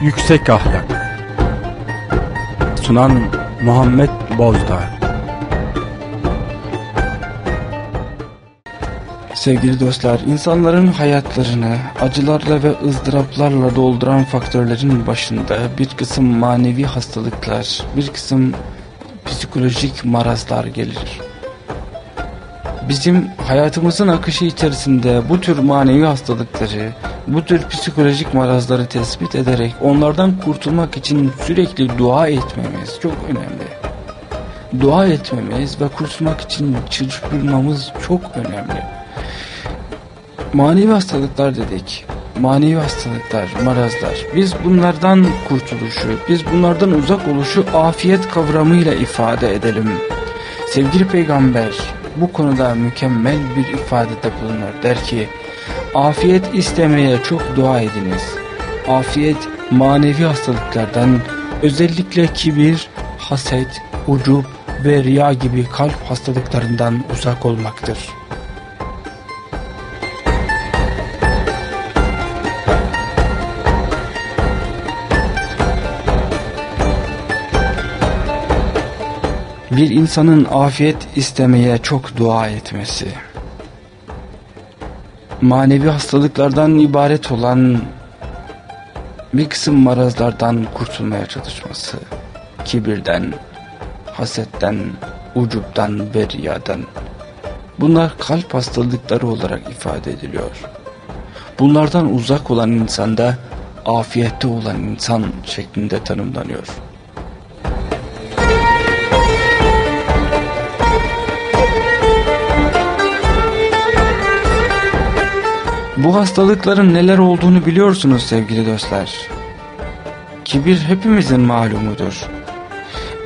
Yüksek Ahlak Sunan Muhammed Bozdağ Sevgili dostlar, insanların hayatlarını acılarla ve ızdıraplarla dolduran faktörlerin başında bir kısım manevi hastalıklar, bir kısım psikolojik marazlar gelir. Bizim hayatımızın akışı içerisinde bu tür manevi hastalıkları, bu tür psikolojik marazları tespit ederek onlardan kurtulmak için sürekli dua etmemiz çok önemli. Dua etmemiz ve kurtulmak için çırpınmamız çok önemli. Manevi hastalıklar dedik. Manevi hastalıklar, marazlar. Biz bunlardan kurtuluşu, biz bunlardan uzak oluşu afiyet kavramıyla ifade edelim. Sevgili peygamber bu konuda mükemmel bir ifadede bulunur. Der ki, afiyet istemeye çok dua ediniz. Afiyet manevi hastalıklardan, özellikle kibir, haset, ucup ve riya gibi kalp hastalıklarından uzak olmaktır. Bir insanın afiyet istemeye çok dua etmesi, manevi hastalıklardan ibaret olan bir kısım marazlardan kurtulmaya çalışması, kibirden, hasetten, ucuptan ve riyadan. Bunlar kalp hastalıkları olarak ifade ediliyor. Bunlardan uzak olan insanda afiyette olan insan şeklinde tanımlanıyor. Bu hastalıkların neler olduğunu biliyorsunuz sevgili dostlar. Kibir hepimizin malumudur.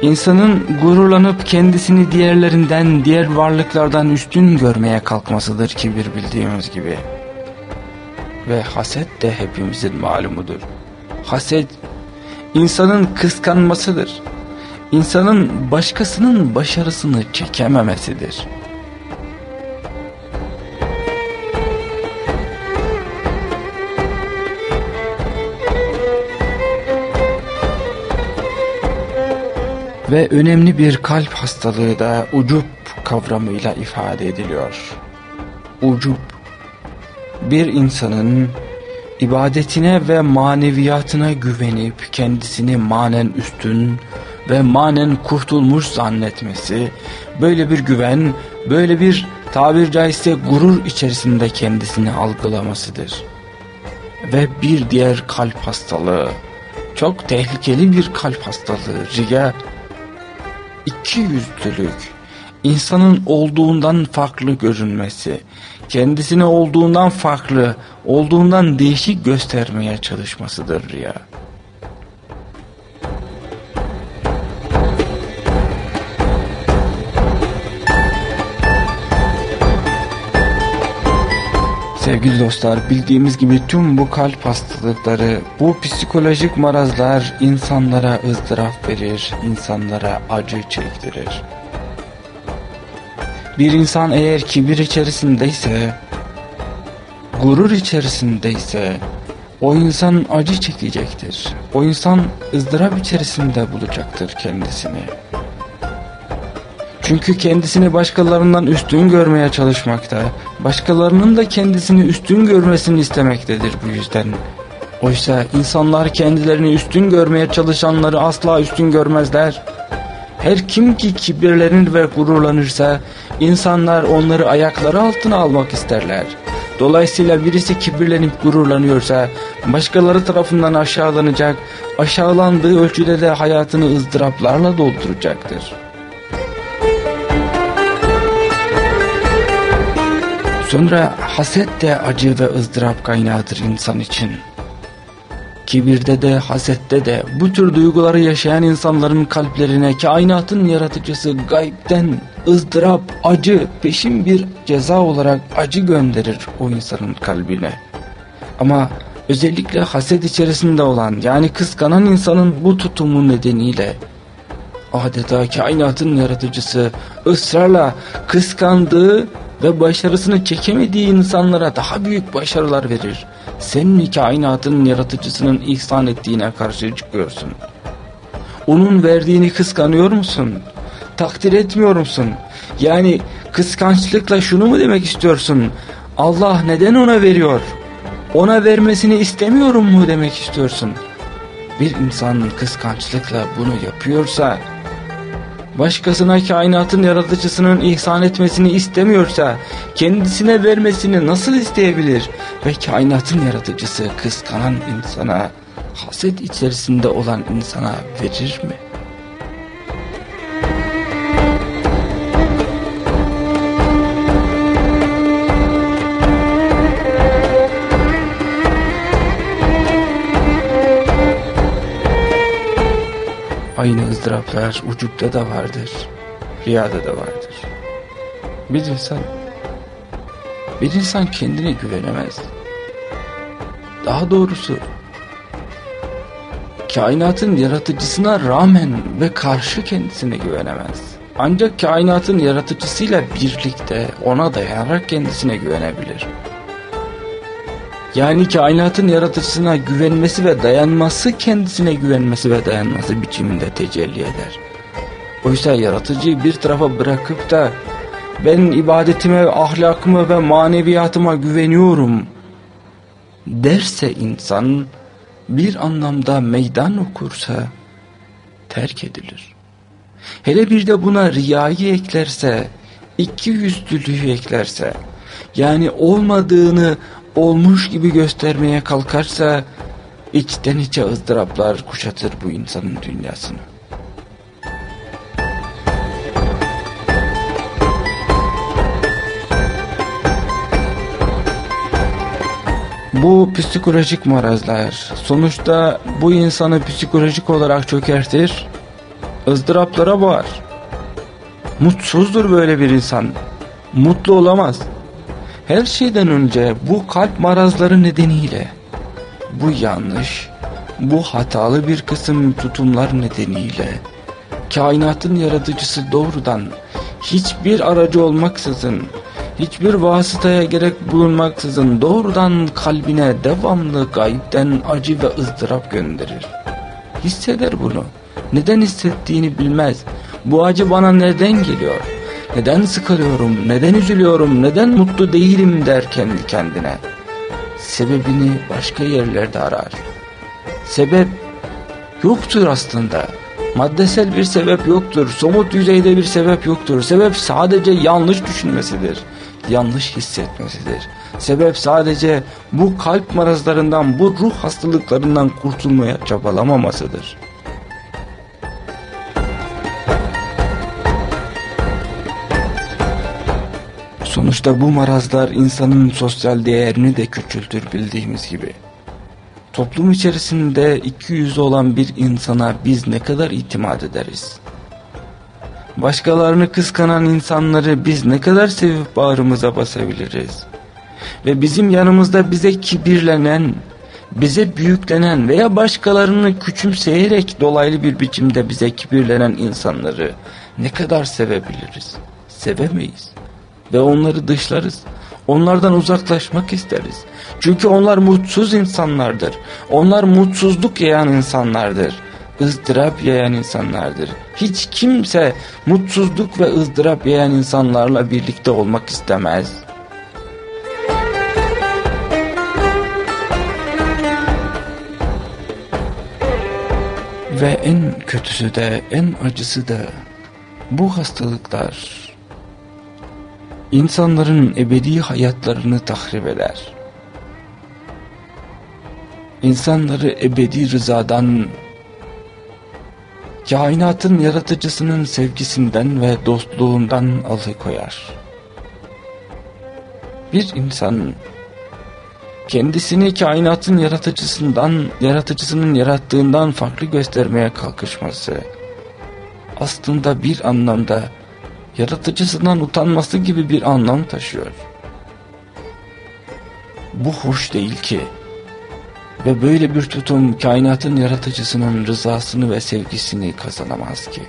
İnsanın gururlanıp kendisini diğerlerinden, diğer varlıklardan üstün görmeye kalkmasıdır kibir bildiğimiz gibi. Ve haset de hepimizin malumudur. Haset, insanın kıskanmasıdır. İnsanın başkasının başarısını çekememesidir. Ve önemli bir kalp hastalığı da ucup kavramıyla ifade ediliyor. Ucup, bir insanın ibadetine ve maneviyatına güvenip kendisini manen üstün ve manen kurtulmuş zannetmesi, böyle bir güven, böyle bir tabir caizse gurur içerisinde kendisini algılamasıdır. Ve bir diğer kalp hastalığı, çok tehlikeli bir kalp hastalığı, riya, iki yüzlülük, insanın olduğundan farklı görünmesi, kendisini olduğundan farklı, olduğundan değişik göstermeye çalışmasıdır riya. Sevgili dostlar bildiğimiz gibi tüm bu kalp hastalıkları, bu psikolojik marazlar insanlara ızdırap verir, insanlara acı çektirir. Bir insan eğer kibir içerisindeyse, gurur içerisindeyse, o insan acı çekecektir. O insan ızdırap içerisinde bulacaktır kendisini. Çünkü kendisini başkalarından üstün görmeye çalışmakta, başkalarının da kendisini üstün görmesini istemektedir bu yüzden. Oysa insanlar kendilerini üstün görmeye çalışanları asla üstün görmezler. Her kim ki kibirlenir ve gururlanırsa insanlar onları ayakları altına almak isterler. Dolayısıyla birisi kibirlenip gururlanıyorsa başkaları tarafından aşağılanacak, aşağılandığı ölçüde de hayatını ızdıraplarla dolduracaktır. Sonra haset de acı ve ızdırap kaynağıdır insan için. Kibirde de hasette de bu tür duyguları yaşayan insanların kalplerine kainatın yaratıcısı gaybden ızdırap, acı, peşin bir ceza olarak acı gönderir o insanın kalbine. Ama özellikle haset içerisinde olan yani kıskanan insanın bu tutumu nedeniyle adeta kainatın yaratıcısı ısrarla kıskandığı ve başarısını çekemediği insanlara daha büyük başarılar verir. Sen mi kainatın yaratıcısının ihsan ettiğine karşı çıkıyorsun? Onun verdiğini kıskanıyor musun? Takdir etmiyor musun? Yani kıskançlıkla şunu mu demek istiyorsun? Allah neden ona veriyor? Ona vermesini istemiyorum mu demek istiyorsun? Bir insan kıskançlıkla bunu yapıyorsa başkasına kainatın yaratıcısının ihsan etmesini istemiyorsa kendisine vermesini nasıl isteyebilir ve kainatın yaratıcısı kıskanan insana haset içerisinde olan insana verir mi? Aynı ızdıraplar ucupta da vardır, rüyada da vardır. Bir insan, bir insan kendine güvenemez. Daha doğrusu, kainatın yaratıcısına rağmen ve karşı kendisine güvenemez. Ancak kainatın yaratıcısıyla birlikte ona dayanarak kendisine güvenebilir. Yani kainatın yaratıcısına güvenmesi ve dayanması kendisine güvenmesi ve dayanması biçiminde tecelli eder. Oysa yaratıcıyı bir tarafa bırakıp da ben ibadetime, ahlakıma ve maneviyatıma güveniyorum derse insan bir anlamda meydan okursa terk edilir. Hele bir de buna riyayı eklerse, iki yüzlülüğü eklerse, yani olmadığını olmuş gibi göstermeye kalkarsa içten içe ızdıraplar kuşatır bu insanın dünyasını. Bu psikolojik marazlar sonuçta bu insanı psikolojik olarak çökertir, ızdıraplara boğar. Mutsuzdur böyle bir insan, mutlu olamaz. Her şeyden önce bu kalp marazları nedeniyle, bu yanlış, bu hatalı bir kısım tutumlar nedeniyle, kainatın yaratıcısı doğrudan hiçbir aracı olmaksızın, hiçbir vasıtaya gerek bulunmaksızın doğrudan kalbine devamlı gayipten acı ve ızdırap gönderir. Hisseder bunu. Neden hissettiğini bilmez. Bu acı bana neden geliyor? Neden sıkılıyorum, neden üzülüyorum, neden mutlu değilim der kendi kendine. Sebebini başka yerlerde arar. Sebep yoktur aslında. Maddesel bir sebep yoktur. Somut yüzeyde bir sebep yoktur. Sebep sadece yanlış düşünmesidir. Yanlış hissetmesidir. Sebep sadece bu kalp marazlarından, bu ruh hastalıklarından kurtulmaya çabalamamasıdır. Sonuçta bu marazlar insanın sosyal değerini de küçültür bildiğimiz gibi. Toplum içerisinde iki yüzü olan bir insana biz ne kadar itimat ederiz? Başkalarını kıskanan insanları biz ne kadar sevip bağrımıza basabiliriz? Ve bizim yanımızda bize kibirlenen, bize büyüklenen veya başkalarını küçümseyerek dolaylı bir biçimde bize kibirlenen insanları ne kadar sevebiliriz? Sevemeyiz ve onları dışlarız. Onlardan uzaklaşmak isteriz. Çünkü onlar mutsuz insanlardır. Onlar mutsuzluk yayan insanlardır. ızdırap yayan insanlardır. Hiç kimse mutsuzluk ve ızdırap yayan insanlarla birlikte olmak istemez. Ve en kötüsü de en acısı da bu hastalıklar insanların ebedi hayatlarını tahrip eder. İnsanları ebedi rızadan, kainatın yaratıcısının sevgisinden ve dostluğundan alıkoyar. Bir insan kendisini kainatın yaratıcısından, yaratıcısının yarattığından farklı göstermeye kalkışması aslında bir anlamda yaratıcısından utanması gibi bir anlam taşıyor. Bu hoş değil ki. Ve böyle bir tutum kainatın yaratıcısının rızasını ve sevgisini kazanamaz ki.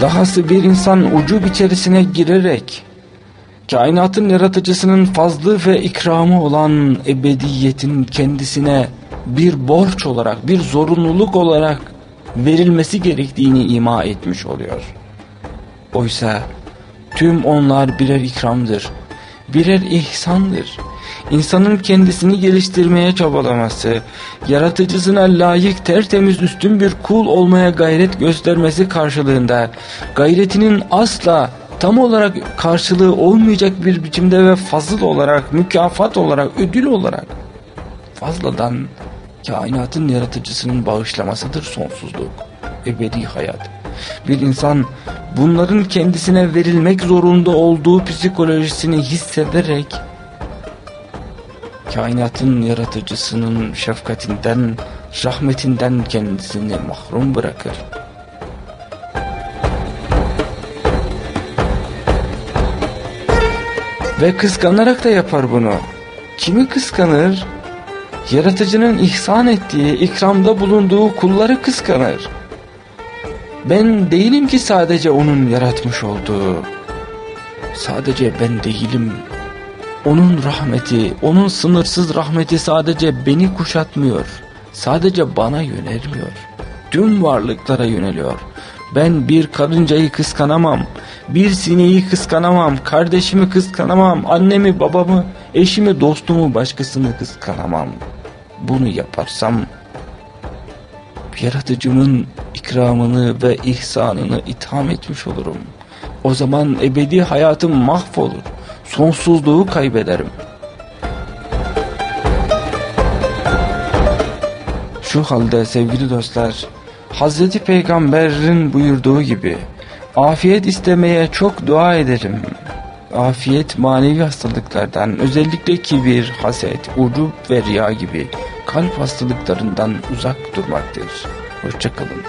Dahası bir insan ucub içerisine girerek Kainatın yaratıcısının fazlı ve ikramı olan ebediyetin kendisine bir borç olarak, bir zorunluluk olarak verilmesi gerektiğini ima etmiş oluyor. Oysa tüm onlar birer ikramdır, birer ihsandır. İnsanın kendisini geliştirmeye çabalaması, yaratıcısına layık tertemiz üstün bir kul olmaya gayret göstermesi karşılığında gayretinin asla tam olarak karşılığı olmayacak bir biçimde ve fazıl olarak, mükafat olarak, ödül olarak fazladan kainatın yaratıcısının bağışlamasıdır sonsuzluk, ebedi hayat. Bir insan bunların kendisine verilmek zorunda olduğu psikolojisini hissederek kainatın yaratıcısının şefkatinden, rahmetinden kendisini mahrum bırakır. Ve kıskanarak da yapar bunu. Kimi kıskanır? Yaratıcının ihsan ettiği, ikramda bulunduğu kulları kıskanır. Ben değilim ki sadece onun yaratmış olduğu. Sadece ben değilim. Onun rahmeti, onun sınırsız rahmeti sadece beni kuşatmıyor. Sadece bana yönelmiyor. Tüm varlıklara yöneliyor. Ben bir karıncayı kıskanamam. Bir sineği kıskanamam. Kardeşimi kıskanamam. Annemi, babamı, eşimi, dostumu, başkasını kıskanamam. Bunu yaparsam yaratıcımın ikramını ve ihsanını itham etmiş olurum. O zaman ebedi hayatım mahvolur. Sonsuzluğu kaybederim. Şu halde sevgili dostlar, Hazreti Peygamber'in buyurduğu gibi afiyet istemeye çok dua edelim. Afiyet manevi hastalıklardan özellikle kibir, haset, ucup ve riya gibi kalp hastalıklarından uzak durmaktır. Hoşçakalın.